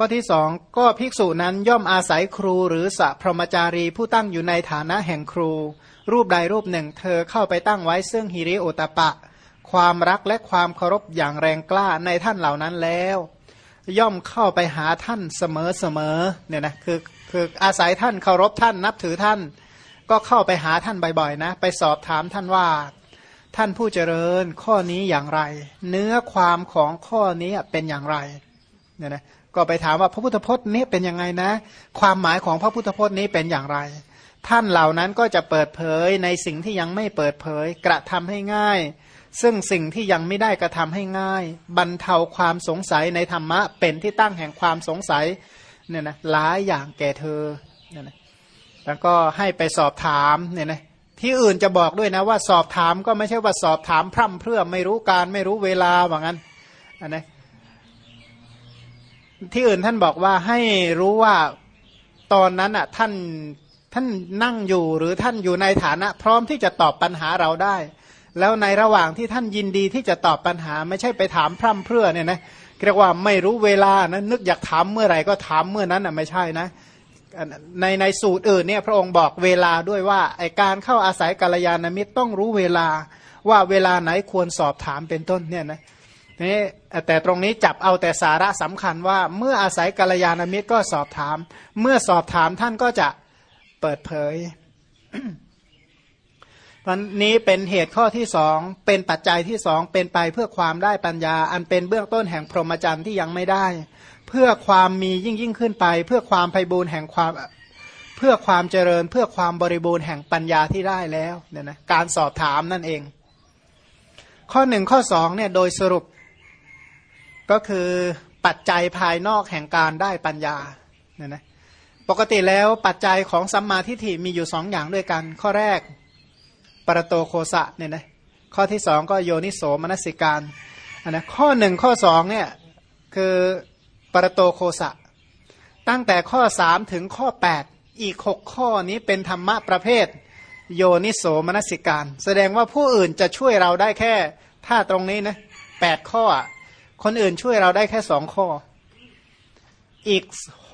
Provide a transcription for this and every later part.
ข้อที่สองก็ภิกษุนั้นย่อมอาศัยครูหรือสัพรหมจารีผู้ตั้งอยู่ในฐานะแห่งครู รูปใดรูปหนึ่ง เธอเข้าไปตั้งไว้ซึ่งฮิริโอตปะ ความรักและความเคารพอย่างแรงกล้าในท่านเหล่านั้นแล้ว ย่อมเข้าไปหาท่านเสมอเสมอเนี่ยนะคือคืออาศัยท่านเคารพท่านนับถือท่าน ก็เข้าไปหาท่านบ่อยๆนะ ไปสอบถามท่านว่า ท่านผู้เจริญข้อนี้อย่างไร เนื้อความของข้อนี้เป็นอย่างไรเนี่ยนะ ก็ไปถามว่าพระพุทธพจน์นี้เป็นยังไงนะ ความหมายของพระพุทธพจน์นี้เป็นอย่างไร ท่านเหล่านั้นก็จะเปิดเผยในสิ่งที่ยังไม่เปิดเผย กระทำให้ง่าย ซึ่งสิ่งที่ยังไม่ได้กระทำให้ง่าย บรรเทาความสงสัยในธรรมะ เป็นที่ตั้งแห่งความสงสัยเนี่ยนะหลายอย่างแก่เธอเนี่ยนะแล้วก็ให้ไปสอบถามเนี่ยนะที่อื่นจะบอกด้วยนะว่าสอบถามก็ไม่ใช่ว่าสอบถามพร่ำเพื่อไม่รู้การไม่รู้เวลาว่างั้นอันนะ ที่อื่นท่านบอกว่าให้รู้ว่าตอนนั้นอะท่านท่านนั่งอยู่หรือท่านอยู่ในฐานะ พร้อมที่จะตอบปัญหาเราได้ แล้วในระหว่างที่ท่านยินดีที่จะตอบปัญหา ไม่ใช่ไปถามพร่ำเพื่อเนี่ยนะเรียกว่าไม่รู้เวลานะนึกอยากถามเมื่อไหร่ก็ถามเมื่อนั้นอะไม่ใช่นะในในสูตรอื่นเนี่ยพระองค์บอกเวลาด้วยว่าไอการเข้าอาศัยกัลยาณมิตรต้องรู้เวลาว่าเวลาไหนควรสอบถามเป็นต้นเนี่ยนะ นี่แต่ตรงนี้จับเอาแต่สาระสำคัญว่าเมื่ออาศัยกัลยาณมิตรก็สอบถาม เมื่อสอบถามท่านก็จะเปิดเผยวันนี้เป็นเหตุข้อที่สองเป็นปัจจัยที่สองเป็นไปเพื่อความได้ปัญญา อันเป็นเบื้องต้นแห่งพรหมจรรย์ที่ยังไม่ได้ เพื่อความมียิ่งยิ่งขึ้นไป เพื่อความไพบูรณ์แห่งความเพื่อความเจริญ เพื่อความบริบูรณ์แห่งปัญญาที่ได้แล้วเนี่ยนะการสอบถามนั่นเอง ข้อหนึ่งข้อสองเนี่ยโดยสรุป ก็คือปัจจัยภายนอกแห่งการได้ปัญญาเนี่ยนะปกติแล้วปัจจัยของสัมมาทิฏฐิมีอยู่สองอย่างด้วยกัน ข้อแรกปรโตโคสะเนี่ยนะข้อที่สองก็โยนิโสมนสิการอันนะข้อหนึ่งข้อสองเนี่ยคือปรโตโคสะ ตั้งแต่ข้อสามถึงข้อแปดอีกหกข้อนี้เป็นธรรมะประเภท โยนิโสมนสิการ แสดงว่าผู้อื่นจะช่วยเราได้แค่ ถ้าตรงนี้นะแปดข้อ คนอื่นช่วยเราได้แค่สองข้อ อีก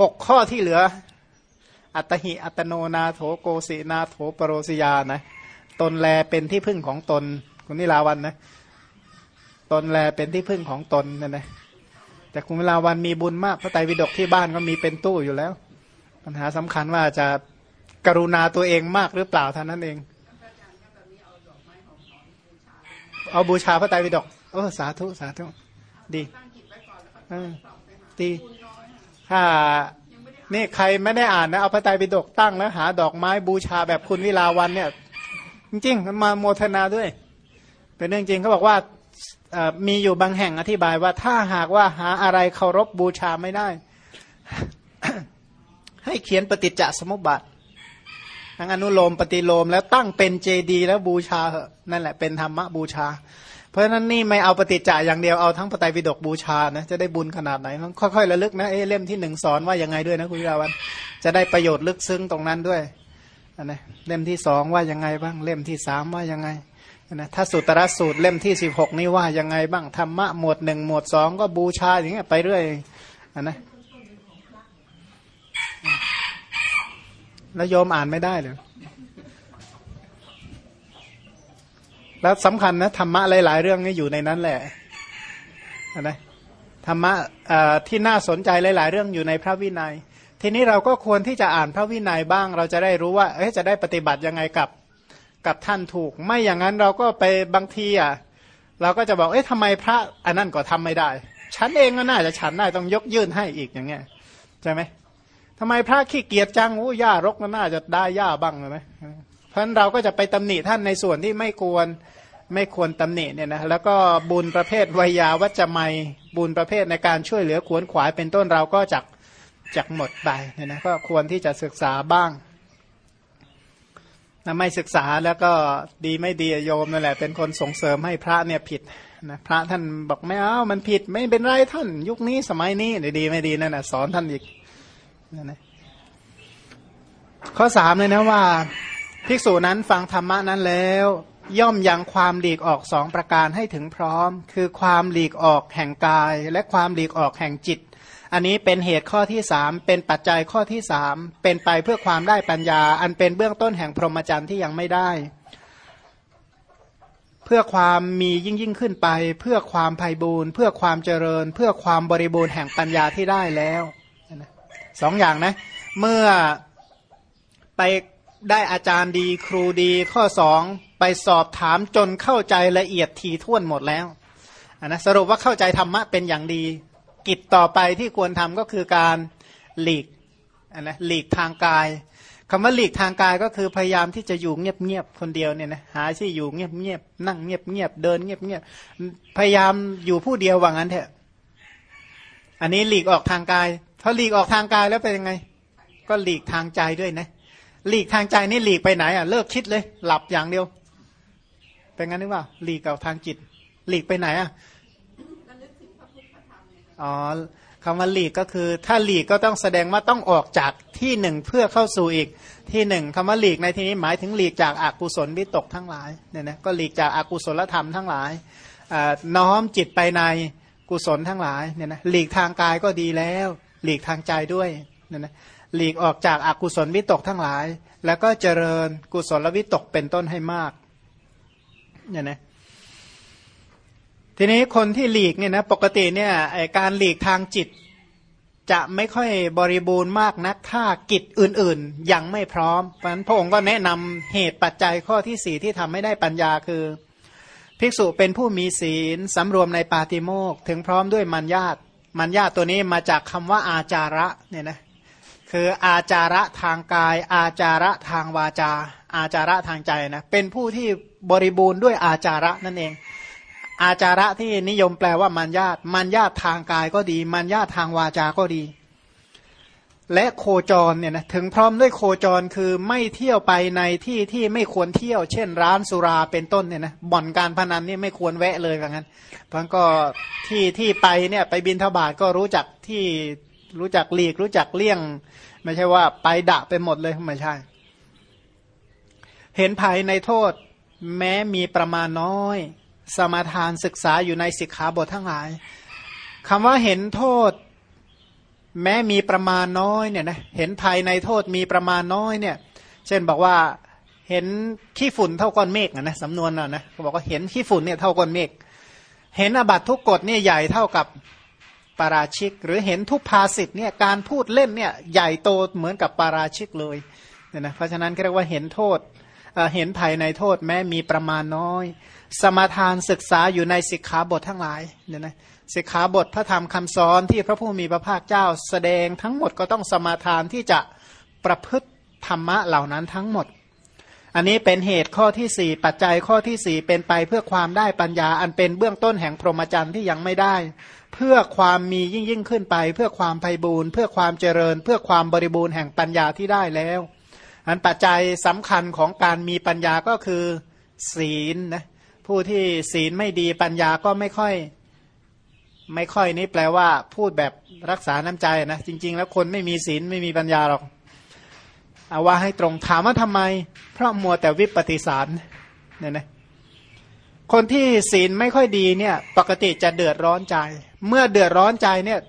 หกข้อที่เหลือ อัตหิอัตโนนาโถโกสินาโถปรโรสิยานะ ตนแลเป็นที่พึ่งของตน คุณนิลาวันนะ ตนแลเป็นที่พึ่งของตนนั่นนะแต่คุณนิลาวันมีบุญมากพระไตรปิฎกที่บ้านก็มีเป็นตู้อยู่แล้ว ปัญหาสำคัญว่าจะกรุณาตัวเองมากหรือเปล่าเท่านั้นเอง เอาบูชาพระไตรปิฎกเออสาธุสาธุ ดีดีถ้านี่ใครไม่ได้อ่านนะเอาพระไตรปิฎกตั้งแล้วหาดอกไม้บูชาแบบคุณวิลาวันเนี่ย จริงๆมาโมทนาด้วย เป็นเรื่องจริงเขาบอกว่ามีอยู่บางแห่งอธิบายว่าถ้าหากว่าหาอะไรเคารพบูชาไม่ได้ ให้เขียนปฏิจจสมุปบาททั้งอนุโลมปฏิโลมแล้วตั้งเป็นเจดี แล้วบูชาเหอะนั่นแหละเป็นธรรมบูชา เพราะฉะนั้นนี่ไม่เอาปฏิจจาอย่างเดียวเอาทั้งปไตยปิฎกบูชานะจะได้บุญขนาดไหนต้องค่อยๆระลึกนะเอเล่มที่หนึ่งสอนว่ายังไงด้วยนะคุณวิราวันจะได้ประโยชน์ลึกซึ้งตรงนั้นด้วยนะเล่มที่สองว่ายังไงบ้าง เล่มที่สามว่ายังไงนะถ้าสุตรสูตรเล่มที่สิบหกนี่ว่ายังไงบ้างธรรมะหมวดหนึ่งหมวดสองก็บูชาอย่างเงี้ยไปเรื่อยนะแล้วโยมอ่านไม่ได้เลย แล้วสำคัญนะธรรมะหลาย ๆ เรื่องนี่อยู่ในนั้นแหละนะธรรมะที่น่าสนใจหลาย ๆ เรื่องอยู่ในพระวินัย ทีนี้เราก็ควรที่จะอ่านพระวินัยบ้าง เราจะได้รู้ว่าเอ๊ะจะได้ปฏิบัติยังไงกับกับท่านถูก ไม่อย่างนั้นเราก็ไปบางทีอะเราก็จะบอกเอ๊ะทำไมพระอันนั้นก็ทำไม่ได้ ฉันเองก็น่าจะฉันได้ต้องยกยื่นให้อีกอย่างเงี้ยใช่ไหมทำไมพระขี้เกียจจังอู้ย่ารกก็น่าจะได้ย่าบ้างเลยเพราะฉะนั้นเราก็จะไปตำหนิท่านในส่วนที่ไม่ควร ไม่ควรตำหนิเนี่ยนะแล้วก็บุญประเภทวิยาวัจจะไม่บุญประเภทในการช่วยเหลือขวนขวายเป็นต้นเราก็จักจักหมดไปเนี่ยนะก็ควรที่จะศึกษาบ้างนะไม่ศึกษาแล้วก็ดีไม่ดีโยมนั่นแหละ เป็นคนส่งเสริมให้พระเนี่ยผิดนะพระท่านบอกไม่เอามันผิดไม่เป็นไรท่าน ยุคนี้สมัยนี้ดีไม่ดีนั่นนะสอนท่านอีกนั่นนะข้อสามเลยนะว่า ภิกษุนั้นฟังธรรมะนั้นแล้ว ย่อมยังความหลีกออกสองประการให้ถึงพร้อม คือความหลีกออกแห่งกาย และความหลีกออกแห่งจิต อันนี้เป็นเหตุข้อที่สามเป็นปัจจัยข้อที่สามเป็นไปเพื่อความได้ปัญญา อันเป็นเบื้องต้นแห่งพรหมจรรย์ที่ยังไม่ได้ เพื่อความมียิ่งยิ่งขึ้นไป เพื่อความไพ่บูรณ์เพื่อความเจริญ เพื่อความบริบูรณ์แห่งปัญญาที่ได้แล้วสองอย่างนะ เมื่อไปได้อาจารย์ดีครูดีข้อสอง ไปสอบถามจนเข้าใจละเอียดทีท่วนหมดแล้วนนะสรุปว่าเข้าใจธรรมะเป็นอย่างดี กิจต่อไปที่ควรทำก็คือการหลีกนนะหลีกทางกายคำว่าหลีกทางกายก็คือพยายามที่จะอยู่เงียบๆคนเดียวเนี่ยนะหาที่อยู่เงียบๆนั่งเงียบๆเดินเงียบๆพยายามอยู่ผู้เดียวว่างั้นเถอะ อันนี้หลีกออกทางกายพอหลีกออกทางกายแล้วเป็นยังไง ก็หลีกทางใจด้วยนะหลีกทางใจนี่หลีกไปไหนอะเลิกคิดเลย หลับอย่างเดียว เป็นงั้นหรือเปล่าหลีกเอาทางจิต หลีกไปไหนอะอ๋อคำว่าหลีกก็คือ ถ้าหลีกก็ต้องแสดงว่าต้องออกจากที่หนึ่งเพื่อเข้าสู่อีกที่หนึ่งคำว่าหลีกในที่นี้หมายถึงหลีกจากอากุศลวิตกทั้งหลายเนี่ยนะก็หลีกจากอากุศลธรรมทั้งหลายน้อมจิตไปในกุศลทั้งหลายเนี่ยนะหลีกทางกายก็ดีแล้ว หลีกทางใจด้วยเนี่ยนะหลีกออกจากอากุศลวิตกทั้งหลาย แล้วก็เจริญกุศลวิตกเป็นต้นให้มาก เนี่ยนะทีนี้คนที่หลีกเนี่ยนะปกติเนี่ยการหลีกทางจิต จะไม่ค่อยบริบูรณ์มากนักถ้ากิจอื่นๆ ยังไม่พร้อมเพราะฉะนั้นพระองค์ก็แนะนำเหตุปัจจัยข้อที่สี่ที่ทำให้ได้ปัญญาคือ ภิกษุเป็นผู้มีศีลสำรวมในปาติโมกถึงพร้อมด้วยมัญญาตมัญญาตตัวนี้มาจากคำว่าอาจาระเนี่ยนะคืออาจาระทางกาย อาจาระทางวาจา อาจาระทางใจนะเป็นผู้ที่ บริบูรณ์ด้วยอาจาระนั่นเอง อาจาระที่นิยมแปลว่ามัญญาตมัญญาตทางกายก็ดี มัญญาตทางวาจา ก็ดี และโคจรเนี่ยนะถึงพร้อมด้วยโคจรคือไม่เที่ยวไปในที่ที่ไม่ควรเที่ยว เช่น ร้านสุราเป็นต้นเนี่ยนะบ่อนการพนันนี่ไม่ควรแวะเลยแบบนั้นเพราะก็ที่ที่ไปเนี่ยไปบินทบาทก็รู้จักที่รู้จักหลีกรู้จักเลี่ยง ไม่ใช่ว่าไปดะไปหมดเลยไม่ใช่ เห็นภัยในโทษ แม้มีประมาณน้อย สมาทานศึกษาอยู่ในสิกขาบททั้งหลายคำว่าเห็นโทษ แม้มีประมาณน้อยเนี่ยนะเห็นภัยในโทษมีประมาณน้อยเนี่ย เช่นบอกว่าเห็นขี้ฝุ่นเท่าก้อนเมฆนะสำนวนน่ะนะเขาบอกว่าเห็นขี้ฝุ่นเนี่ยเท่าก้อนเมฆเห็นอบัตทุกกฎเนี่ยใหญ่เท่ากับปาราชิก หรือเห็นทุพภาสิทธ์เนี่ยการพูดเล่นเนี่ยใหญ่โตเหมือนกับปาราชิกเลยเนี่ยนะเพราะฉะนั้นเรียกว่าเห็นโทษ เห็นภายในโทษแม้มีประมาณน้อย สมาทานศึกษาอยู่ในสิกขาบททั้งหลายเนี่ยนะสิกขาบทพระธรรมคำสอนที่พระผู้มีพระภาคเจ้าแสดงทั้งหมดก็ต้องสมาทานที่จะประพฤติธรรมะเหล่านั้นทั้งหมด อันนี้เป็นเหตุข้อที่สี่ปัจจัยข้อที่สี่เป็นไปเพื่อความได้ปัญญา อันเป็นเบื้องต้นแห่งพรหมจรรย์ที่ยังไม่ได้ เพื่อความมียิ่งยิ่งขึ้นไป เพื่อความไพ่บูรณ์เพื่อความเจริญ เพื่อความบริบูรณ์แห่งปัญญาที่ได้แล้ว อันปัจจัยสำคัญของการมีปัญญาก็คือศีลนะผู้ที่ศีลไม่ดีปัญญาก็ไม่ค่อย ไม่ค่อยนี่แปลว่า พูดแบบรักษาน้ำใจนะจริง ๆ แล้วคนไม่มีศีลไม่มีปัญญาหรอกเอาว่าให้ตรงถามว่าทำไม เพราะมัวแต่วิปฏิสารเนี่ยนะคนที่ศีลไม่ค่อยดีเนี่ย ปกติจะเดือดร้อนใจ เมื่อเดือดร้อนใจเนี่ย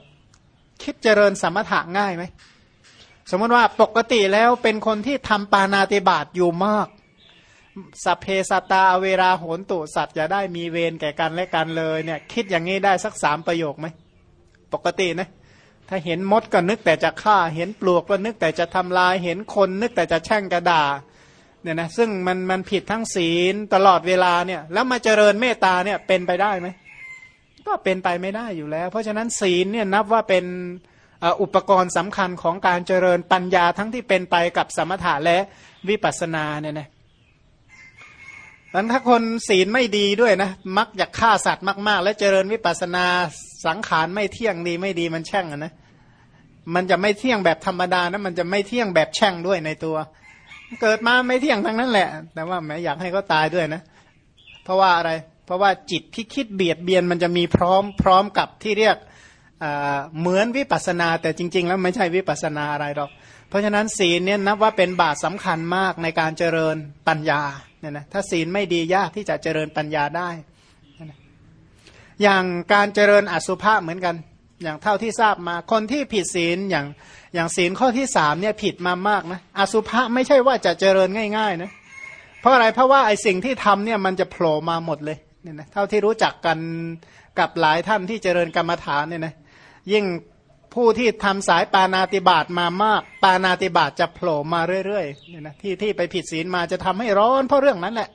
คิดเจริญสมถะง่ายไหม สมมติว่าปกติแล้วเป็นคนที่ทำปานาติบาตอยู่มากสัพเพสตาเวราโหนตุสัตว์จะได้มีเวรแก่กันและกันเลยเนี่ย คิดอย่างนี้ได้สักสามประโยคไหมปกตินะถ้าเห็นมดก็นึกแต่จะฆ่า เห็นปลวกก็นึกแต่จะทำลาย เห็นคนนึกแต่จะแช่งกระดาเนี่ยนะซึ่งมันมันผิดทั้งศีลตลอดเวลาเนี่ย แล้วมาเจริญเมตตาเนี่ยเป็นไปได้ไหมก็เป็นไปไม่ได้อยู่แล้ว เพราะฉะนั้นศีลเนี่ยนับว่าเป็น อุปกรณ์สำคัญของการเจริญปัญญาทั้งที่เป็นไปกับสมถะและวิปัสสนาเนี่ยนะดังถ้าคนศีลไม่ดีด้วยนะมักอยากฆ่าสัตว์มาก ๆ และเจริญวิปัสสนาสังขารไม่เที่ยงดีไม่ดีมันแช่งนะมันจะไม่เที่ยงแบบธรรมดานะมันจะไม่เที่ยงแบบแช่งด้วยในตัว เกิดมาไม่เที่ยงทั้งนั้นแหละ แต่ว่าแม้อยากให้เขาตายด้วยนะ เพราะว่าอะไร เพราะว่าจิตที่คิดเบียดเบียนมันจะมีพร้อมพร้อมกับที่เรียก เหมือนวิปัสนาแต่จริง ๆ แล้วไม่ใช่วิปัสนาอะไรหรอก เพราะฉะนั้นศีลเนี่ยนับว่าเป็นบาตรสาคัญมากในการเจริญปัญญาเนี่ยนะถ้าศีลไม่ดียากที่จะเจริญปัญญาได้ อย่างการเจริญอสุภะเหมือนกัน อย่างเท่าที่ทราบมาคนที่ผิดศีลอย่างอย่างศีลข้อที่สามเนี่ยผิดมามากนะอสุภะไม่ใช่ว่าจะเจริญง่ายๆนะเพราะอะไรเพราะว่าไอสิ่งที่ทำเนี่ยมันจะโผล่มาหมดเลยเนี่ยนะเท่าที่รู้จักกันกับหลายท่านที่เจริญกรรมฐานเนี่ยนะ ยิ่งผู้ที่ทำสายปานาติบาตมามาก ปานาติบาตจะโผล่มาเรื่อยๆเนี่ยนะที่ที่ไปผิดศีลมาจะทำให้ร้อนเพราะเรื่องนั้นแหละ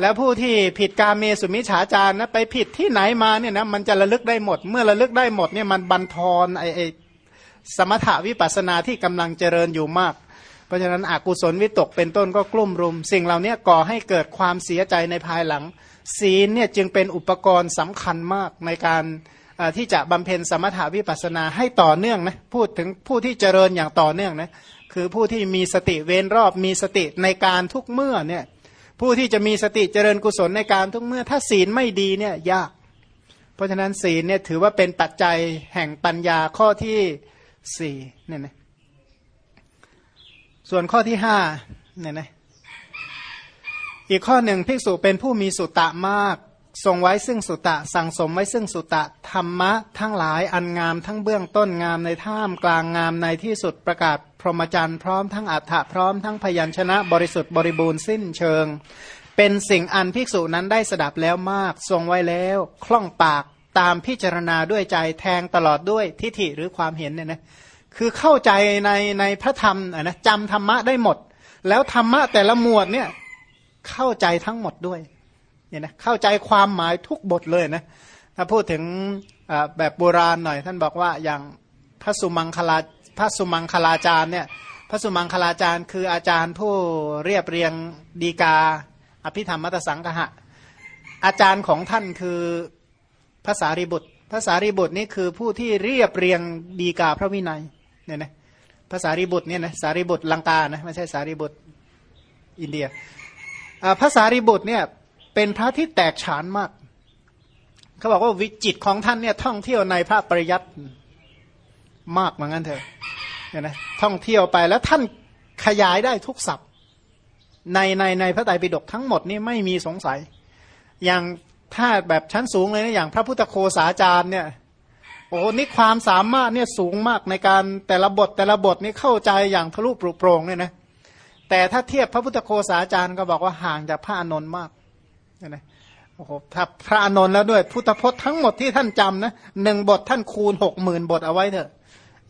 แล้วผู้ที่ผิดกาเมสุมิฉาจารนะไปผิดที่ไหนมาเนี่ยนะมันจะระลึกได้หมด เมื่อระลึกได้หมดเนี่ยมันบันทอนไอไอสมถาวิปัสนาที่กำลังเจริญอยู่มาก เพราะฉะนั้นอกุศลวิตกเป็นต้นก็กลุ่มรุม สิ่งเหล่านี้ก่อให้เกิดความเสียใจในภายหลัง ศีลเนี่ยจึงเป็นอุปกรณ์สำคัญมากในการ ที่จะบำเพ็ญสมถาวิปัสนาให้ต่อเนื่องนะพูดถึงผู้ที่เจริญอย่างต่อเนื่องนะคือผู้ที่มีสติเว้นรอบมีสติในการทุกเมื่อเนี่ยผู้ที่จะมีสติเจริญกุศลในการทุกเมื่อ ถ้าศีลไม่ดีเนี่ยยาก เพราะฉะนั้นศีลเนี่ยถือว่าเป็นปัจจัยแห่งปัญญาข้อที่สี่เนี่ยนะส่วนข้อที่ห้าเนี่ยนะอีกข้อหนึ่งภิกษุเป็นผู้มีสุตตะมาก ทรงไว้ซึ่งสุตะ สั่งสมไว้ซึ่งสุตะธรรมะทั้งหลายอันงามทั้งเบื้องต้นงามในท่ามกลางงามในที่สุดประกาศพรหมจรรย์พร้อมทั้งอัฏฐะพร้อมทั้งพยัญชนะบริสุทธิ์บริบูรณ์สิ้นเชิง เป็นสิ่งอันภิกษุนั้นได้สดับแล้วมาก ทรงไว้แล้วคล่องปากตามพิจารณาด้วยใจแทงตลอดด้วยทิฏฐิหรือความเห็นเนี่ยนะคือเข้าใจในในพระธรรมนะจำธรรมะได้หมด แล้วธรรมะแต่ละหมวดเนี่ยเข้าใจทั้งหมดด้วย เนี่ยนะเข้าใจความหมายทุกบทเลยนะถ้าพูดถึงแบบโบราณหน่อย ท่านบอกว่าอย่างพระสุมังคลาพระสุมังคลาจารย์เนี่ยพระสุมังคลาจารย์ คืออาจารย์ผู้เรียบเรียงดีกา อภิธรรมมัตสังกหะอาจารย์ของท่านคือภาษารีบุตรภาษารีบุตรนี่คือผู้ที่เรียบเรียงดีกาพระวินัยเนี่ยนะภาษารีบุตรเนี่ยนะสารีบุตรลังกานะไม่ใช่สารีบุตรอินเดียภาษารีบุตรเนี่ย เป็นพระที่แตกฉานมาก เขาบอกว่าวิจิตของท่านเนี่ยท่องเที่ยวในพระปริยัติมากเหมือนกันเถอะเนี่ยนะท่องเที่ยวไปแล้วท่านขยายได้ทุกศัพท์ ในในในพระไตรปิฎกทั้งหมดนี่ไม่มีสงสัย อย่างถ้าแบบชั้นสูงเลยนะอย่างพระพุทธโคสาจารย์เนี่ยโอ้นี่ความสามารถเนี่ยสูงมากในการแต่ละบทแต่ละบทนี่เข้าใจอย่างทะลุปรุโปรงเนี่ยนะแต่ถ้าเทียบพระพุทธโคสาจารย์ก็บอกว่าห่างจากพระอนนท์มาก นะโอ้โหถ้าพระอนนท์แล้วด้วย พุทธพจน์ทั้งหมดที่ท่านจำนะหนึ่งบทท่านคูณหกหมื่นบทเอาไว้เถอะ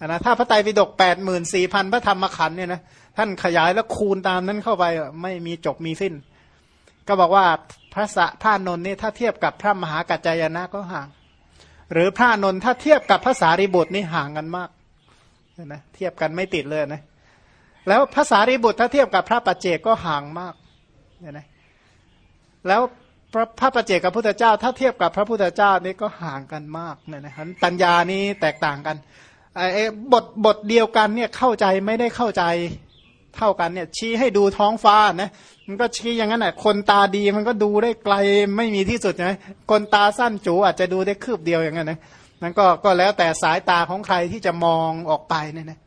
นะถ้าพระไตรปิฎกแปดหมื่นสี่พันพระธรรมขันธ์เนี่ยนะท่านขยายแล้วคูณตามนั้นเข้าไปไม่มีจบมีสิ้น ก็บอกว่าพระสะพระนนท์นี่ถ้าเทียบกับพระมหากัจจายนะก็ห่าง หรือพระนนท์ถ้าเทียบกับพระสารีบุตรนี่ห่างกันมากนะเทียบกันไม่ติดเลยนะแล้วภาษารีบุตรถ้าเทียบกับพระปัจเจกก็ห่างมากนะแล้ว พระพระประเจกับพุทธเจ้า ถ้าเทียบกับพระพุทธเจ้านี่ก็ห่างกันมากเนี่ยนะครับปัญญานี้แตกต่างกันไอ้บทบทเดียวกันเนี่ยเข้าใจไม่ได้เข้าใจเท่ากันเนี่ยชี้ให้ดูท้องฟ้านะมันก็ชี้อย่างนั้นแหละคนตาดีมันก็ดูได้ไกลไม่มีที่สุดนะคนตาสั้นจูอาจจะดูได้คืบเดียวอย่างนั้นนะนั่นก็ก็แล้วแต่สายตาของใครที่จะมองออกไปเนี่ยนะ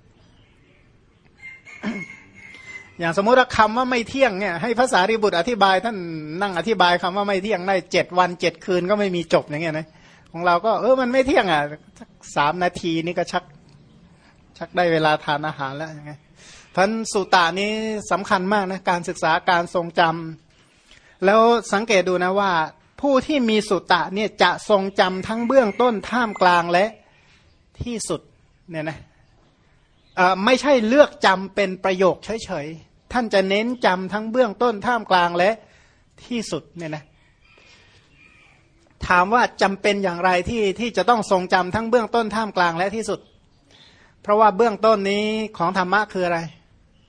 อย่างสมมติว่าคำว่าไม่เที่ยงเนี่ยให้ภาษาริบุตรอธิบายท่านนั่งอธิบายคำว่าไม่เที่ยงได้เจ็ดวันเจ็ดคืนก็ไม่มีจบอย่างเงี้ยนะของเราก็เออมันไม่เที่ยงอะสามนาทีนี่ก็ชักชักได้เวลาทานอาหารแล้วยังไงพันสุตานี้สำคัญมากนะการศึกษาการทรงจำแล้วสังเกตดูนะว่า ผู้ที่มีสุตะเนี่ยจะทรงจำทั้งเบื้องต้นท่ามกลางและที่สุดเนี่ยนะ ไม่ใช่เลือกจำเป็นประโยคเฉยๆ ท่านจะเน้นจำทั้งเบื้องต้นท่ามกลางและที่สุดเนี่ยนะถามว่าจำเป็นอย่างไรที่ที่จะต้องทรงจำทั้งเบื้องต้นท่ามกลางและที่สุด เพราะว่าเบื้องต้นนี้ของธรรมะคืออะไร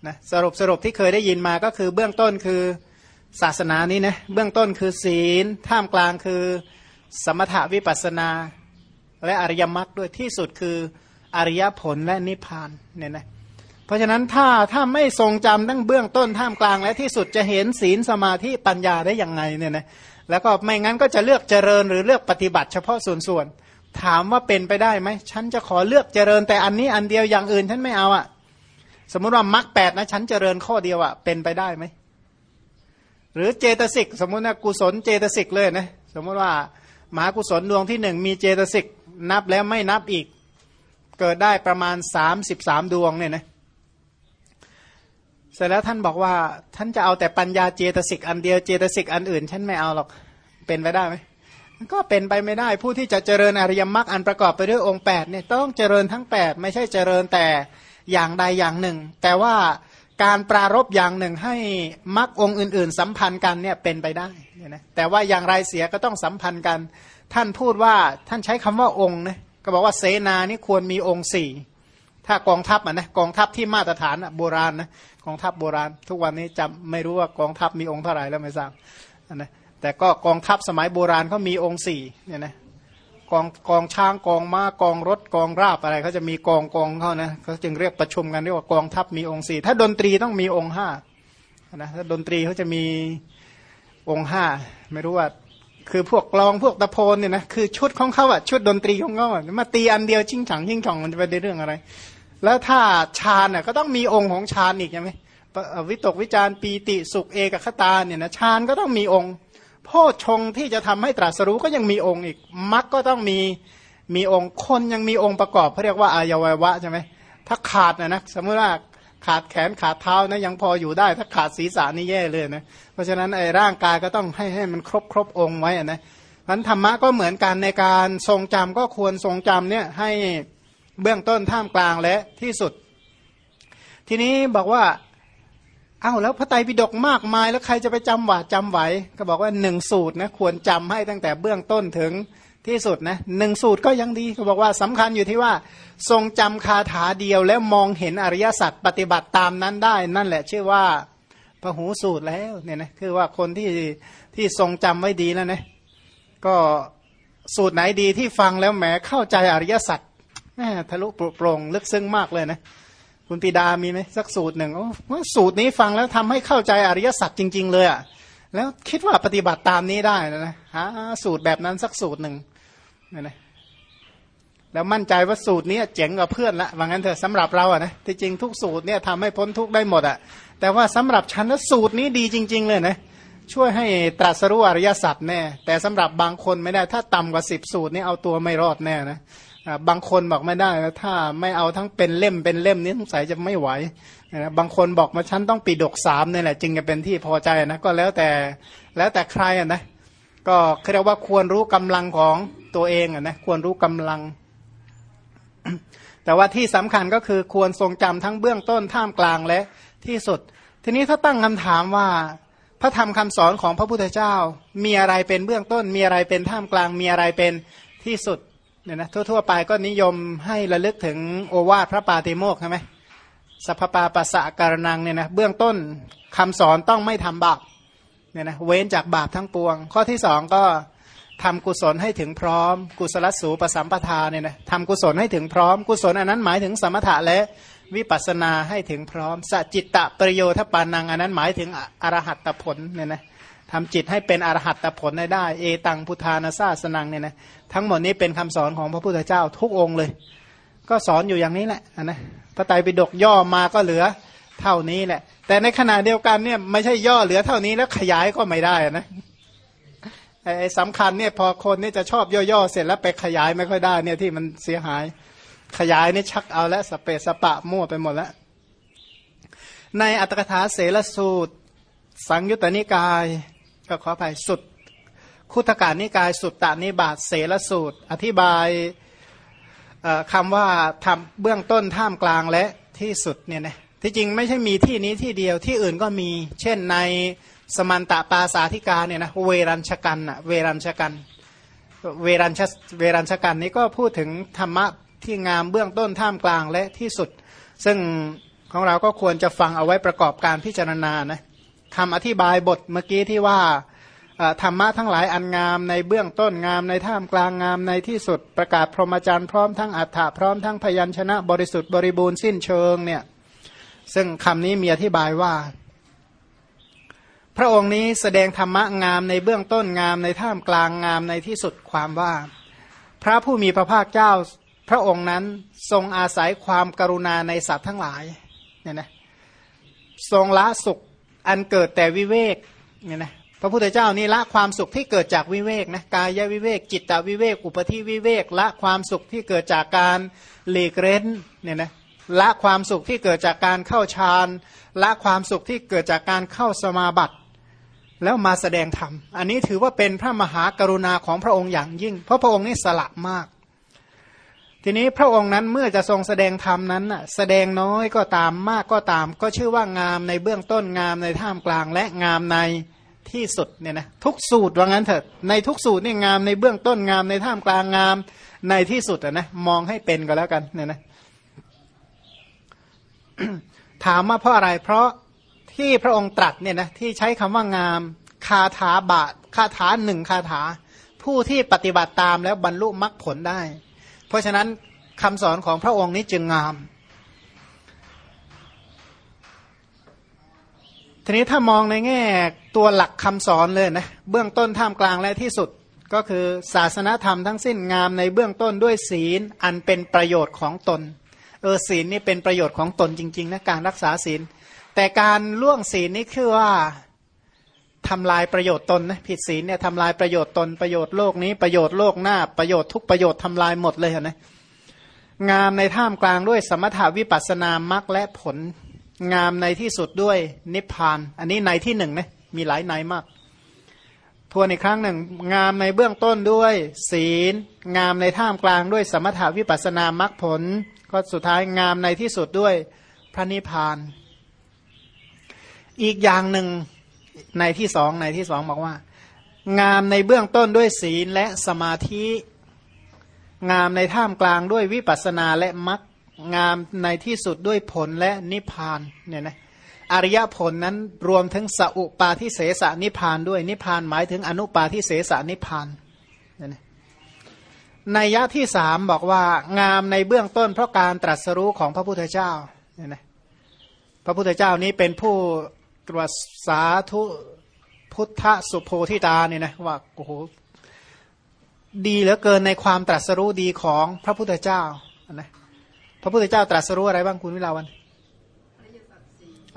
นะสรุปสรุปที่เคยได้ยินมาก็คือเบื้องต้นคือศาสนานี้นะเบื้องต้นคือศีล ท่ามกลางคือ สมถวิปัสนา และอริยมรรคด้วยที่สุดคือ อริยผลและนิพพานเนี่ยนะเพราะฉะนั้นถ้าถ้าไม่ทรงจำตั้งเบื้องต้นท่ามกลาง และที่สุดจะเห็นศีลสมาธิปัญญาได้อย่างไงเนี่ยนะแล้วก็ไม่งั้นก็จะเลือกเจริญหรือเลือกปฏิบัติเฉพาะส่วนส่วนถามว่าเป็นไปได้ไหมฉันจะขอเลือกเจริญแต่อันนี้อันเดียวอย่างอื่นฉันไม่เอาอะ่ะ สมมุติว่ามรรคแปดนะฉันเจริญข้อเดียวอะ่ะเป็นไปได้ไหมหรือเจตสิก สมมุตินะกุศลเจตสิกเลยนะสมมุติว่ามหากุศลดวงที่หนึ่งมีเจตสิกนับแล้วไม่นับอีก เกิดได้ประมาณสามสิบสามดวงเนี่ยนะเสร็จแล้วท่านบอกว่า ท่านจะเอาแต่ปัญญาเจตสิกอันเดียวเจตสิกอันอื่นฉันไม่เอาหรอกเป็นไปได้ไหมก็เป็นไปไม่ได้ผู้ที่จะเจริญอริยมรรคอันประกอบไปด้วยองค์8เนี่ยต้องเจริญทั้ง 8 ไม่ใช่เจริญแต่อย่างใดอย่างหนึ่ง แต่ว่าการปรารบอย่างหนึ่งให้มรรคองค์อื่น ๆ สัมพันธ์กันเนี่ยเป็นไปได้เนี่ยนะแต่ว่าอย่างไรเสียก็ต้องสัมพันธ์กัน ท่านพูดว่าท่านใช้คำว่าองค์นะ ก็บอกว่าเสนานี่ควรมีองค์สี่ถ้ากองทัพอะนะกองทัพที่มาตรฐานอะโบราณนะกองทัพโบราณ ทุกวันนี้จำไม่รู้ว่ากองทัพมีองค์เท่าไหร่แล้วไม่ทราบนะแต่ก็กองทัพสมัยโบราณเขามีองค์สี่เนี่ยนะกองกองช้างกองม้ากองรถกองราบอะไรเขาจะมีกองกองเขานะเขาจึงเรียกประชุมกันเรียกว่ากองทัพมีองค์สี่ถ้าดนตรีต้องมีองค์ห้านะถ้าดนตรีเขาจะมีองค์ห้าไม่รู้ว่า คือพวกกลองพวกตะโพนเนี่ยนะคือชุดของเขาอะชุดดนตรีของเขาอะมาตีอันเดียวชิงฉังชิงช่องมันจะไปได้เรื่องอะไร แล้วถ้าฌานอะก็ต้องมีองค์ของฌานอีกใช่ไหมวิตกวิจารปีติสุขเอกคตาเนี่ยนะฌานก็ต้องมีองค์โพชงที่จะทำให้ตรัสรู้ก็ยังมีองค์อีกมรรคก็ต้องมีมีองค์คนยังมีองค์ประกอบเขาเรียกว่าอายวัยวะใช่ไหมถ้าขาดนะนะสมมติว่า ขาดแขนขาดเท้านะยังพออยู่ได้ ถ้าขาดศีรษะนี่แย่เลยนะเพราะฉะนั้นไอ้ร่างกายก็ต้องให้ให้มันครบครบองค์ไว้นะนั้นธรรมะก็เหมือนกันในการทรงจำก็ควรทรงจำเนี่ยให้เบื้องต้นท่ามกลางและที่สุด ทีนี้บอกว่าอ้าวแล้วพระไตรปิฎกมากมายแล้วใครจะไปจำหวาดจำไหว ก็บอกว่าหนึ่งสูตรนะควรจำให้ตั้งแต่เบื้องต้นถึง ที่สุดนะหนึ่งสูตรก็ยังดีเขาบอกว่าสำคัญอยู่ที่ว่า ทรงจำคาถาเดียวแล้วมองเห็นอริยสัจปฏิบัติตามนั้นได้ นั่นแหละชื่อว่าพหูสูตรแล้วเนี่ยนะคือว่าคนที่ที่ทรงจำไว้ดีแล้วนะก็สูตรไหนดีที่ฟังแล้วแหมเข้าใจอริยสัจทะลุโปร่งลึกซึ้งมากเลยนะคุณปีดามีไหมสักสูตรหนึ่งว่าสูตรนี้ฟังแล้วทำให้เข้าใจอริยสัจจริง ๆ เลยอะ่ะแล้วคิดว่าปฏิบัติตามนี้ได้นะนะหาสูตรแบบนั้นสักสูตรหนึ่ง นะนะแล้วมั่นใจว่าสูตรนี้เจ๋งกว่าเพื่อนละว่างั้นเถอะสำหรับเราอะนะที่จริงทุกสูตรเนี่ยทำให้พ้นทุกได้หมดอะ แต่ว่าสำหรับฉันแล้วสูตรนี้ดีจริง ๆ เลยนะช่วยให้ตรัสรู้อริยสัจแน่ แต่สำหรับบางคนไม่ได้ ถ้าต่ำกว่าสิบสูตรนี่เอาตัวไม่รอดแน่นะบางคนบอกไม่ได้ถ้าไม่เอาทั้งเป็นเล่มเป็นเล่มนี้สงสัยจะไม่ไหวนะบางคนบอกมาฉันต้องปีดกสามนี่แหละ จึงจะเป็นที่พอใจนะก็แล้วแต่แล้วแต่ใครอะนะก็เรียกว่าควรรู้กำลังของ ตัวเองอะนะควรรู้กำลัง แต่ว่าที่สำคัญก็คือควรทรงจำทั้งเบื้องต้นท่ามกลางและที่สุด ทีนี้ถ้าตั้งคำถามว่าพระธรรมคำสอนของพระพุทธเจ้า มีอะไรเป็นเบื้องต้น มีอะไรเป็นท่ามกลาง มีอะไรเป็นที่สุดเนี่ยนะทั่วๆไปก็นิยมให้ระลึกถึงโอวาทพระปาติโมกใช่ไหมสัพปาปัสสะการนังเนี่ยนะเบื้องต้นคำสอนต้องไม่ทำบาปเนี่ยนะเว้นจากบาปทั้งปวง ข้อที่สองก็ ทำกุศลให้ถึงพร้อม กุศลสูปสัมปทาเนี่ยนะทำกุศลให้ถึงพร้อม กุศลอันนั้นหมายถึงสมถะและวิปัสนาให้ถึงพร้อมสจิตตะประโยชน์ปานังอันนั้นหมายถึงอรหัตผลเนี่ยนะทำจิตให้เป็นอรหัตผลได้ได้ เอตังพุทธานาซาสนังเนี่ยนะทั้งหมดนี้เป็นคำสอนของพระพุทธเจ้าทุกองค์เลย ก็สอนอยู่อย่างนี้แหละนะพระไตรปิฎกย่อมาก็เหลือเท่านี้แหละ แต่ในขณะเดียวกันเนี่ยไม่ใช่ย่อเหลือเท่านี้แล้วขยายก็ไม่ได้นะ ไอ้สำคัญเนี่ยพอคนนี่จะชอบย่อๆเสร็จแล้วไปขยายไม่ค่อยได้เนี่ยที่มันเสียหาย ขยายนี่ชักเอาและสเปสปะมั่วไปหมดแล้วในอัตถกถาเสรสูตร สังยุตตนิกายก็ขออภัยสุด คุตการนิกายสุดตานิบาตเสรสูตร อธิบายคำว่าทำเบื้องต้นท่ามกลางและที่สุดเนี่ยนะที่จริงไม่ใช่มีที่นี้ที่เดียวที่อื่นก็มี เช่นใน สมันตะปาสาธิกาเนี่ยนะเวรัญชกันอะเวรัญชกันเวรัญชเวรัญชกันนี้ก็พูดถึงธรรมะที่งามเบื้องต้นท่ามกลางและที่สุด ซึ่งของเราก็ควรจะฟังเอาไว้ประกอบการพิจารณานะคำอธิบายบทเมื่อกี้ที่ว่าธรรมะทั้งหลายอันงามในเบื้องต้นงามในท่ามกลางงามในที่สุดประกาศพรหมจรรย์พร้อมทั้งอัฏฐะพร้อมทั้งพยัญชนะบริสุทธิ์บริบูรณ์สิ้นเชิงเนี่ยซึ่งคำนี้มีอธิบายว่า พระองค์นี้แสดงธรรมะงามในเบื้องต้นงามในท่ามกลางงามในที่สุดความว่า พระผู้มีพระภาคเจ้าพระองค์นั้นทรงอาศัยความกรุณาในสัตว์ทั้งหลายเนี่ยนะทรงละสุขอันเกิดแต่วิเวกเนี่ยนะพระพุทธเจ้านี่ละความสุขที่เกิดจากวิเวกนะกายวิเวก จิตตวิเวก อุปธิวิเวกละความสุขที่เกิดจากการหลีกเร้นเนี่ยนะละความสุขที่เกิดจากการเข้าฌานละความสุขที่เกิดจากการเข้าสมาบัติ แล้วมาแสดงธรรม อันนี้ถือว่าเป็นพระมหากรุณาของพระองค์อย่างยิ่ง เพราะพระองค์นี่สละมาก ทีนี้พระองค์นั้นเมื่อจะทรงแสดงธรรมนั้นแสดงน้อยก็ตามมากก็ตาม ก็ชื่อว่างามในเบื้องต้นงามในท่ามกลางและงามในที่สุดเนี่ยนะทุกสูตรว่างั้นเถิดในทุกสูตรนี่งามในเบื้องต้นงามในท่ามกลางงามในที่สุดอะนะมองให้เป็นก็แล้วกันเนี่ยนะถามว่าเพราะอะไรเพราะ ที่พระองค์ตรัสเนี่ยนะที่ใช้คำว่างามคาถาบาทคาถาหนึ่งคาถา ผู้ที่ปฏิบัติตามแล้วบรรลุมรรคผลได้ เพราะฉะนั้นคำสอนของพระองค์นี้จึงงาม ทีนี้ถ้ามองในแง่ตัวหลักคำสอนเลยนะเบื้องต้นท่ามกลางและที่สุดก็คือศาสนาธรรมทั้งสิ้นงามในเบื้องต้นด้วยศีลอันเป็นประโยชน์ของตนเออศีลนี่เป็นประโยชน์ของตนจริงๆนะการรักษาศีล แต่การล่วงศีลนี่คือว่าทำลายประโยชน์ตนนะผิดศีลเนี่ยทำลายประโยชน์ตนประโยชน์โลกนี้ประโยชน์โลกหน้าประโยชน์ทุกประโยชน์ทำลายหมดเลยนะงามในท่ามกลางด้วยสมถาวิปัสนามรรคและผล งามในที่สุดด้วยนิพพาน อันนี้ในที่หนึ่งนะมีหลายในมากทวนอีกครั้งหนึ่ง งามในเบื้องต้นด้วย ศีล งามในท่ามกลางด้วยสมถาวิปัสนามรรคผล ก็สุดท้ายงามในที่สุดด้วยพระนิพพาน อีกอย่างหนึ่งในที่สองในที่สองบอกว่า งามในเบื้องต้นด้วยศีลและสมาธิ งามในท่ามกลางด้วยวิปัสสนาและมรรคงามในที่สุดด้วยผลและนิพพานเนี่ยนะอริยผลนั้นรวมถึงสัพปาทิเสสนิพพานด้วยนิพพานหมายถึงอนุปาทิเสสนิพพานเนี่ยนะในยะที่สามบอกว่างามในเบื้องต้นเพราะการตรัสรู้ของพระพุทธเจ้าเนี่ยนะพระพุทธเจ้านี้เป็นผู้ ตรวจสาธุพุทธสุโพธิตาเนี่ยนะว่าโอ้โหดีเหลือเกินในความตรัสรู้ดีของพระพุทธเจ้านะพระพุทธเจ้าตรัสรู้อะไรบ้างคุณวิลาวัน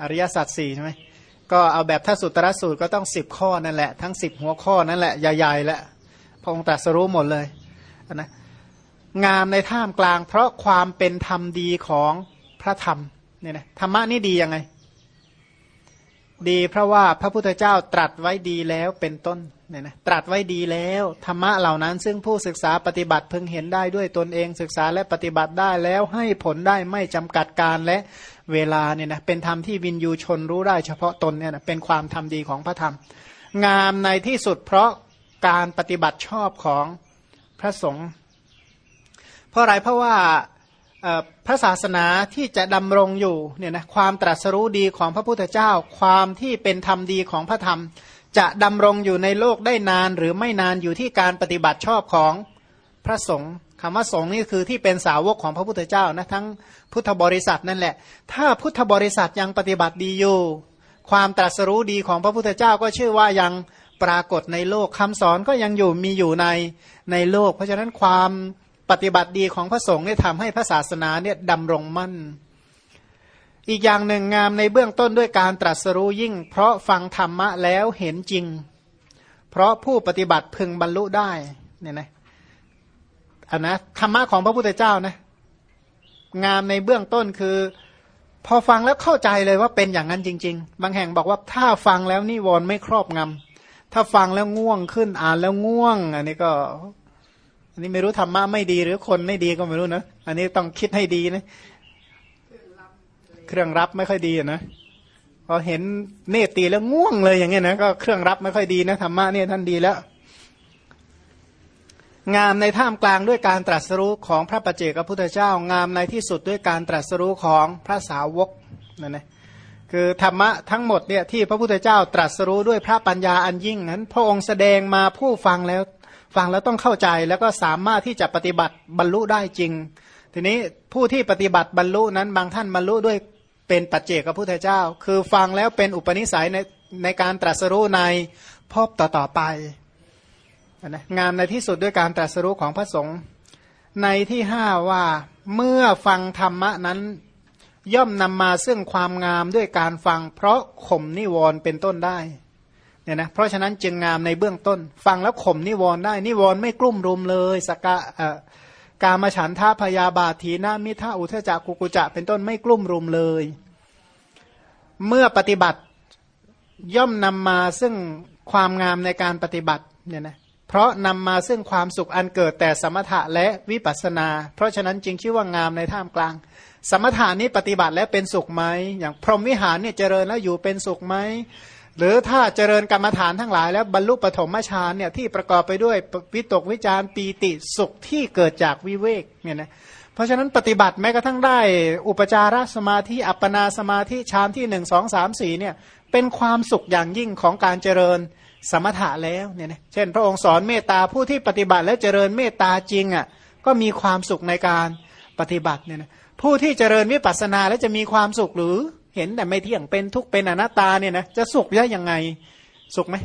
อริยสัจสี่ใช่ไหมก็เอาแบบถ้าสุตรสูตรก็ต้องสิบข้อนั่นแหละทั้งสิบหัวข้อนั่นแหละใหญ่ๆแหละพระองค์ตรัสรู้หมดเลยนะงามในท่ามกลาง เพราะความเป็นธรรมดีของพระธรรมเนี่ยนะธรรมะนี่ดียังไง ดีเพราะว่าพระพุทธเจ้าตรัสไว้ดีแล้วเป็นต้นเนี่ยนะตรัสไว้ดีแล้วธรรมะเหล่านั้น ซึ่งผู้ศึกษาปฏิบัติพึงเห็นได้ด้วยตนเองศึกษาและปฏิบัติได้แล้วให้ผลได้ไม่จำกัดการและเวลาเนี่ยนะเป็นธรรมที่วินยูชนรู้ได้เฉพาะตนเนี่ยนะเป็นความทำดีของพระธรรม งามในที่สุดเพราะการปฏิบัติชอบของพระสงฆ์เพราะอะไรเพราะว่า พระศาสนาที่จะดำรงอยู่เนี่ยนะความตรัสรู้ดีของพระพุทธเจ้า ความที่เป็นธรรมดีของพระธรรม จะดำรงอยู่ในโลกได้นานหรือไม่นานอยู่ที่การปฏิบัติชอบของพระสงฆ์คำว่าสงฆ์นี่คือที่เป็นสาวกของพระพุทธเจ้านะทั้งพุทธบริษัทนั่นแหละ ถ้าพุทธบริษัทยังปฏิบัติดีอยู่ ความตรัสรู้ดีของพระพุทธเจ้าก็ชื่อว่ายังปรากฏในโลกคำสอนก็ยังอยู่มีอยู่ในในโลก เพราะฉะนั้นความ ปฏิบัติดีของพระสงฆ์เนี่ยทำให้พระศาสนาเนี่ยดำรงมั่น อีกอย่างหนึ่งงามในเบื้องต้นด้วยการตรัสรู้ยิ่ง เพราะฟังธรรมะแล้วเห็นจริง เพราะผู้ปฏิบัติพึงบรรลุได้เนี่ยนะอันนะธรรมะของพระพุทธเจ้านะงามในเบื้องต้นคือ พอฟังแล้วเข้าใจเลยว่าเป็นอย่างนั้นจริง ๆ บางแห่งบอกว่าถ้าฟังแล้วนิวรณ์ไม่ครอบงำถ้าฟังแล้วง่วงขึ้นอ่านแล้วง่วง อันนี้ก็ อันนี้ไม่รู้ธรรมะไม่ดีหรือคนไม่ดีก็ไม่รู้นะอันนี้ต้องคิดให้ดีนะเครื่องรับไม่ค่อยดีนะพอเห็นเนตตีแล้วง่วงเลยอย่างเงี้ยนะก็เครื่องรับไม่ค่อยดีนะธรรมะเนี่ยท่านดีแล้ว งามในท่ามกลางด้วยการตรัสรู้ของพระปัจเจกพุทธเจ้า งามในที่สุดด้วยการตรัสรู้ของพระสาวกนั่นนะคือธรรมะทั้งหมดเนี่ยที่พระพุทธเจ้าตรัสรู้ด้วยพระปัญญาอันยิ่งนั้น พระองค์แสดงมาผู้ฟังแล้ว ฟังแล้วต้องเข้าใจแล้วก็สามารถที่จะปฏิบัติบรรลุได้จริง ทีนี้ผู้ที่ปฏิบัติบรรลุนั้นบางท่านบรรลุด้วยเป็นปัจเจกพระพุทธเจ้า คือฟังแล้วเป็นอุปนิสัยในในการตรัสรู้ในพบต่อต่อไปนะงานในที่สุดด้วยการตรัสรู้ของพระสงฆ์ในที่ห้าว่าเมื่อฟังธรรมะนั้น ย่อมนำมาซึ่งความงามด้วยการฟัง เพราะข่มนิวรณ์เป็นต้นได้ เนี่ยนะเพราะฉะนั้นจึงงามในเบื้องต้น ฟังแล้วข่มนิวรณ์ได้ นิวรณ์ไม่กลุ่มรุมเลยสกะกามาฉันทาพยาบาทีนามิท่าอุเทจักกุกุจะเป็นต้นไม่กลุ่มรุมเลย เมื่อปฏิบัติย่อมนำมาซึ่งความงามในการปฏิบัติเนี่ยนะเพราะนำมาซึ่งความสุขอันเกิดแต่สมถะและวิปัสนา เพราะฉะนั้นจึงชื่อว่างามในท่ามกลาง สมถานี้ปฏิบัติแล้วเป็นสุขไหมอย่างพรหมวิหารเนี่ยเจริญแล้วอยู่เป็นสุขไหม หรือถ้าเจริญกรรมฐานทั้งหลายแล้วบรรลุปฐมฌานเนี่ยที่ประกอบไปด้วยวิตกวิจารปีติสุขที่เกิดจากวิเวกเนี่ยนะเพราะฉะนั้นปฏิบัติแม้กระทั่งได้อุปจารสมาธิอัปปนาสมาธิฌานที่หนึ่งสองสามสี่เนี่ยเป็นความสุขอย่างยิ่งของการเจริญสมถะแล้วเนี่ยนะเช่น พระองค์สอนเมตตาผู้ที่ปฏิบัติและเจริญเมตตาจริงอะก็มีความสุขในการปฏิบัติเนี่ยนะผู้ที่เจริญวิปัสสนาแล้วจะมีความสุขหรือ เห็นแต่ไม่เที่ยงเป็นทุกข์เป็นอนัตตาเนี่ยนะจะสุขได้ยังไงสุขไหม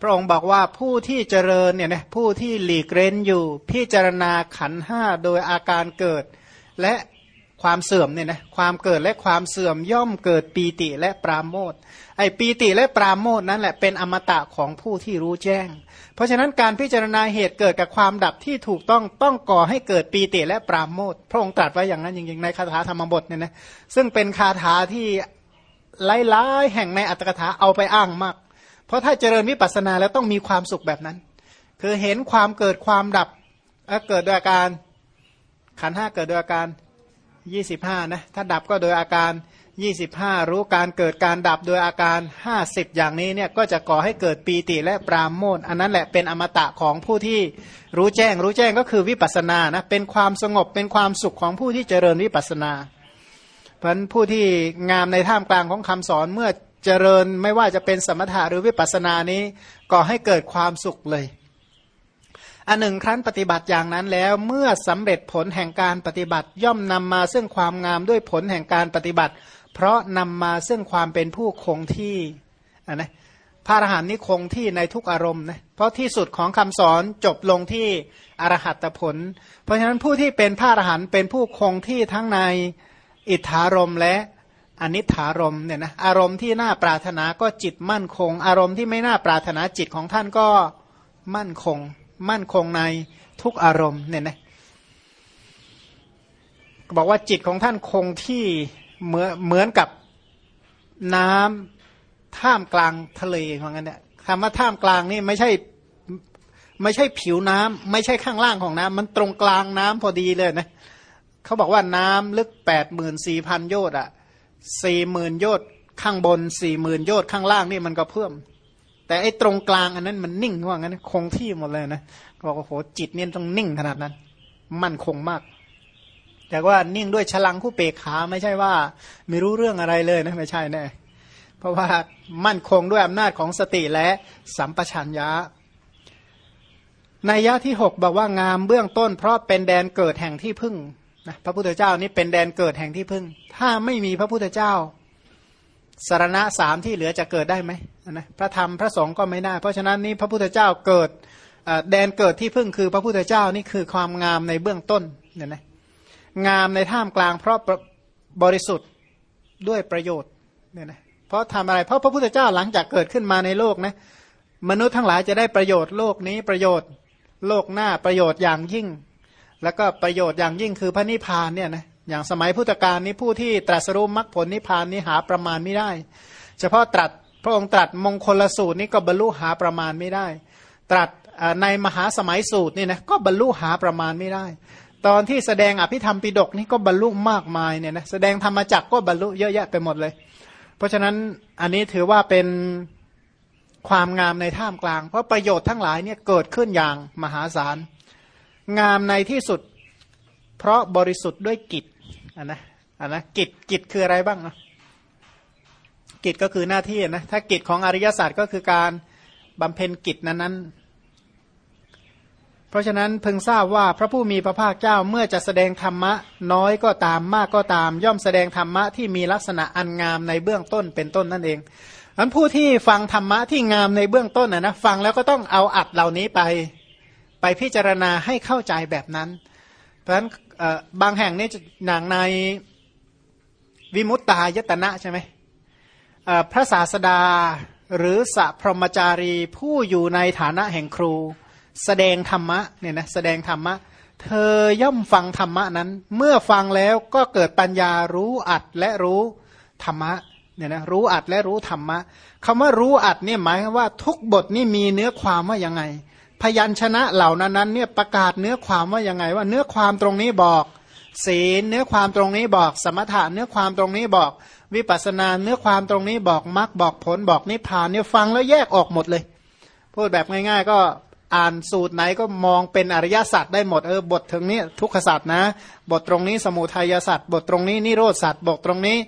พระองค์บอกว่าผู้ที่เจริญเนี่ยนะผู้ที่หลีกเร้นอยู่ พิจารณาขันห้าโดยอาการเกิด และ ความเสื่อมเนี่ยนะความเกิดและความเสื่อมย่อมเกิดปีติและปราโมทไอปีติและปราโมทนั่นแหละเป็นอมตะของผู้ที่รู้แจ้ง เพราะฉะนั้นการพิจารณาเหตุเกิดกับความดับที่ถูกต้องต้องก่อให้เกิดปีติและปราโมทพระองค์ตรัสไว้อย่างนั้นจริงๆในคาถาธรรมบทเนี่ยนะซึ่งเป็นคาถาที่หลายๆแห่งในอัตถกถาเอาไปอ้างมาก เพราะถ้าเจริญวิปัสสนาแล้วต้องมีความสุขแบบนั้น คือเห็นความเกิดความดับเกิดโดยอาการขันห้าเกิดโดยอาการ ยี่สิบห้านะถ้าดับก็โดยอาการยี่สิบห้ารู้การเกิดการดับโดยอาการห้าสิบอย่างนี้เนี่ยก็จะก่อให้เกิดปีติและปราโมทอันนั้นแหละเป็นอมตะของผู้ที่รู้แจ้ง รู้แจ้งก็คือวิปัสสนานะเป็นความสงบเป็นความสุขของผู้ที่เจริญวิปัสสนา เพราะผู้ที่งามในท่ามกลางของคำสอนเมื่อเจริญไม่ว่าจะเป็นสมถะหรือวิปัสสนานี้ก่อให้เกิดความสุขเลย อันหนึ่งครั้นปฏิบัติอย่างนั้นแล้วเมื่อสำเร็จผลแห่งการปฏิบัติย่อมนำมาซึ่งความงามด้วยผลแห่งการปฏิบัติ เพราะนำมาซึ่งความเป็นผู้คงที่นนะพระอรหันต์นี้คงที่ในทุกอารมณ์นะเพราะที่สุดของคำสอนจบลงที่อรหัตผล เพราะฉะนั้นผู้ที่เป็นพระอรหันต์เป็นผู้คงที่ทั้งในอิทธารมและอนิถารมเนี่ยนะอารมณ์ที่น่าปรารถนาก็จิตมั่นคง อารมณ์ที่ไม่น่าปรารถนาจิตของท่านก็มั่นคง มั่นคงในทุกอารมณ์เนี่ยนะบอกว่าจิตของท่านคงที่เหมือนเหมือนกับน้ำท่ามกลางทะเลเหมือนกันเนี่ยคำว่าท่ามกลางนี่ไม่ใช่ไม่ใช่ผิวน้ำไม่ใช่ข้างล่างของน้ำมันตรงกลางน้ำพอดีเลยนะเขาบอกว่าน้ำลึกแปดหมื่นสี่พันโยชน์อะสี่หมื่นโยชน์ข้างบนสี่หมื่นโยชน์ข้างล่างนี่มันก็เพิ่ม แต่ไอ้ตรงกลางอันนั้นมันนิ่งว่างั้นคงที่หมดเลยนะบอกโอ้โหจิตเนี่ยต้องนิ่งขนาดนั้น มั่นคงมาก แต่ว่านิ่งด้วยฉลังคู่เปกขาไม่ใช่ว่า ไม่รู้เรื่องอะไรเลยนะไม่ใช่แน่เพราะว่ามั่นคงด้วยอำนาจของสติและสัมปชัญญะในยะที่หกบอกว่างามเบื้องต้น เพราะเป็นแดนเกิดแห่งที่พึ่งนะพระพุทธเจ้านี่เป็นแดนเกิดแห่งที่พึ่ง ถ้าไม่มีพระพุทธเจ้าสารณะสามที่เหลือจะเกิดได้ไหม นะพระธรรมพระสงฆ์ก็ไม่ได้เพราะฉะนั้นนี่พระพุทธเจ้าเกิดแดนเกิดที่พึ่งคือพระพุทธเจ้านี่คือความงามในเบื้องต้นเนี่ยนะงามในท่ามกลางเพราะบริสุทธิ์ด้วยประโยชน์เนี่ยนะเพราะทำอะไรเพราะพระพุทธเจ้าหลังจากเกิดขึ้นมาในโลกนะมนุษย์ทั้งหลายจะได้ประโยชน์โลกนี้ประโยชน์โลกหน้าประโยชน์อย่างยิ่ง แล้วก็ประโยชน์อย่างยิ่งคือพระนิพพานเนี่ยนะอย่างสมัยพุทธกาลนี้ผู้ที่ตรัสรู้มรรคผลนิพพานนี้หาประมาณไม่ได้ เฉพาะตรัส พระองค์ตรัสมงคลสูตรนี้ก็บรรลุหาประมาณไม่ได้ ตรัสในมหาสมัยสูตรนี่นะก็บรรลุหาประมาณไม่ได้ ตอนที่แสดงอภิธรรมปิดกนี่ก็บรรลุมากมายเนี่ยนะแสดงธรรมจักก็บรรลุเยอะแยะไปหมดเลย เพราะฉะนั้นอันนี้ถือว่าเป็นความงามในท่ามกลาง เพราะประโยชน์ทั้งหลายเนี่ยเกิดขึ้นอย่างมหาศาล งามในที่สุด เพราะบริสุทธิ์ด้วยกิจอันนะอันนะกิจกิจคืออะไรบ้างนะ กิจก็คือหน้าที่นะถ้ากิจของอริยศาสตร์ก็คือการบำเพ็ญกิจนั้นนั้นเพราะฉะนั้นพึงทราบว่าพระผู้มีพระภาคเจ้าเมื่อจะแสดงธรรมะน้อยก็ตามมากก็ตาม ย่อมแสดงธรรมะที่มีลักษณะอันงามในเบื้องต้นเป็นต้นนั่นเองอันผู้ที่ฟังธรรมะที่งามในเบื้องต้นนะนะฟังแล้วก็ต้องเอาอัดเหล่านี้ไป ไปพิจารณาให้เข้าใจแบบนั้น เพราะฉะนั้นบางแห่งนี่หนังในวิมุตตายตนะใช่ไหม พระศาสดาหรือสัพรมจารีผู้อยู่ในฐานะแห่งครู แสดงธรรมะเนี่ยนะแสดงธรรมะ เธอย่อมฟังธรรมะนั้น เมื่อฟังแล้วก็เกิดปัญญารู้อัดและรู้ธรรมะเนี่ยนะรู้อัดและรู้ธรรมะคำว่ารู้อัดเนี่ยหมายว่าทุกบทนี่มีเนื้อความว่ายังไง พยัญชนะเหล่านั้นนั้นเนี่ยประกาศเนื้อความว่ายังไง ว่าเนื้อความตรงนี้บอกศีลเนื้อความตรงนี้บอก สมถะเนื้อความตรงนี้บอก วิปัสนาเนื้อความตรงนี้บอกมรรคบอกผลบอกนิพพานเนี่ยฟังแล้วแยกออกหมดเลย พูดแบบง่ายๆ ก็อ่านสูตรไหนก็มองเป็นอริยสัจได้หมดเออบทถึงนี้ทุกขสัจนะ บทตรงนี้สมุทัยสัจบทตรงนี้นิโรธสัจบทตรงนี้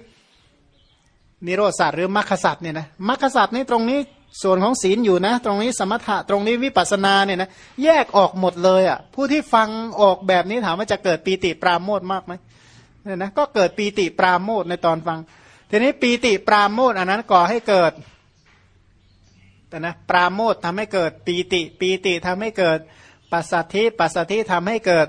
นิโรธสตร์หรือมรรคสตร์เนี่ยนะมรรคสตร์นี่ตรงนี้ส่วนของศีลอยู่นะ ตรงนี้สมถะตรงนี้วิปัสนาเนี่ยนะแยกออกหมดเลยอะผู้ที่ฟังออกแบบนี้ถามว่าจะเกิดปีติปราโมทมากไหมเนี่ยนะก็เกิดปีติปราโมทในตอนฟัง ทีนี้ปีติปราโมทอันนั้นก่อให้เกิดแต่นะปราโมททำให้เกิดปีติ ปีติทำให้เกิดปัสสัทธิปัสสัทธิทำให้เกิด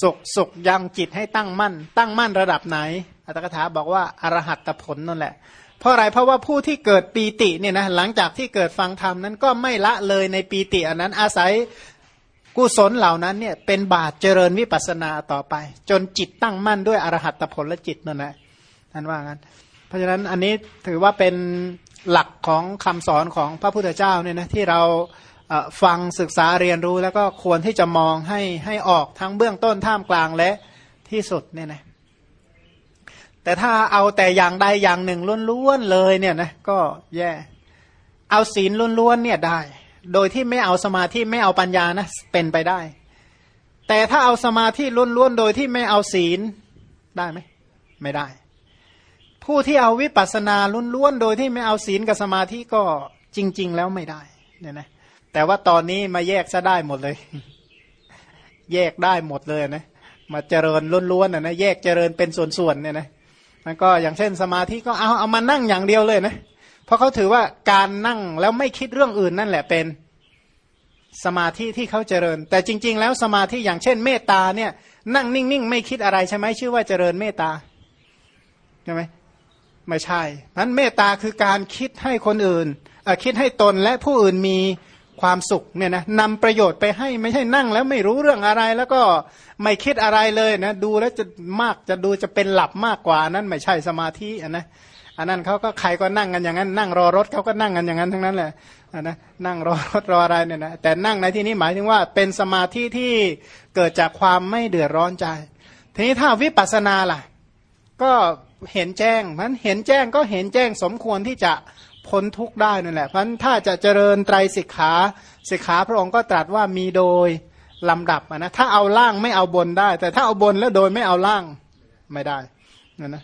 สุขสุขยังจิตให้ตั้งมั่น ตั้งมั่นระดับไหน อัตถกถาบอกว่าอรหัตผลนั่นแหละ เพราะอะไรเพราะว่าผู้ที่เกิดปีติเนี่ยนะหลังจากที่เกิดฟังธรรมนั้นก็ไม่ละเลยในปีติอันนั้นอาศัยกุศลเหล่านั้นเนี่ยเป็นบาตเจริญวิปัสนาต่อไป จนจิตตั้งมั่นด้วยอรหัตผลและจิตนั่นแหละท่านว่างั้น เพราะฉะนั้นอันนี้ถือว่าเป็นหลักของคำสอนของพระพุทธเจ้าเนี่ยนะที่เราฟังศึกษาเรียนรู้แล้วก็ควรที่จะมองให้ให้ออกทั้งเบื้องต้นท่ามกลางและที่สุดเนี่ยนะแต่ถ้าเอาแต่อย่างใดอย่างหนึ่งล้วนๆเลยเนี่ยนะก็แย่ เอาศีลล้วนๆเนี่ยได้ โดยที่ไม่เอาสมาธิไม่เอาปัญญานะเป็นไปได้ แต่ถ้าเอาสมาธิล้วนๆโดยที่ไม่เอาศีลได้ไหมไม่ได้ ผู้ที่เอาวิปัสสนาล้วนๆโดยที่ไม่เอาศีลกับสมาธิก็จริง ๆ แล้วไม่ได้เนี่ยนะแต่ว่าตอนนี้มาแยกซะได้หมดเลย แยกได้หมดเลยนะมาเจริญล้วนๆนะแยกเจริญเป็นส่วนๆเนี่ยนะมันก็อย่างเช่นสมาธิก็เอาเอามานั่งอย่างเดียวเลยนะเพราะเขาถือว่าการนั่งแล้วไม่คิดเรื่องอื่นนั่นแหละเป็นสมาธิที่เขาเจริญ แต่จริง ๆ แล้วสมาธิอย่างเช่น เมตตาเนี่ย นั่งนิ่งๆ ไม่คิดอะไรใช่ไหมชื่อว่าเจริญเมตตาใช่ไหม ไม่ใช่นั้นเมตตาคือการคิดให้คนอื่นคิดให้ตนและผู้อื่นมีความสุขเนี่ยนะนำประโยชน์ไปให้ไม่ใช่นั่งแล้วไม่รู้เรื่องอะไรแล้วก็ไม่คิดอะไรเลยนะดูแล้วจะมากจะดูจะเป็นหลับมากกว่านั้นไม่ใช่สมาธิอันนะอันนั้นเขาก็ใครก็นั่งกันอย่างนั้น นั่งรอรถเขาก็นั่งกันอย่างนั้นทั้งนั้นแหละนะนั่งรอรถรออะไรเนี่ยนะแต่นั่งในที่นี้หมายถึงว่าเป็นสมาธิที่เกิดจากความไม่เดือดร้อนใจ ทีนี้ถ้าวิปัสสนาล่ะ ก็ เห็นแจ้งมันเห็นแจ้งก็เห็นแจ้งสมควรที่จะพ้นทุกข์ได้นั่นแหละเพราะถ้าจะเจริญไตรสิกขาสิกขาพระองค์ก็ตรัสว่ามีโดยลำดับนะถ้าเอาล่างไม่เอาบนได้ แต่ถ้าเอาบนแล้วโดยไม่เอาล่างไม่ได้นะนะ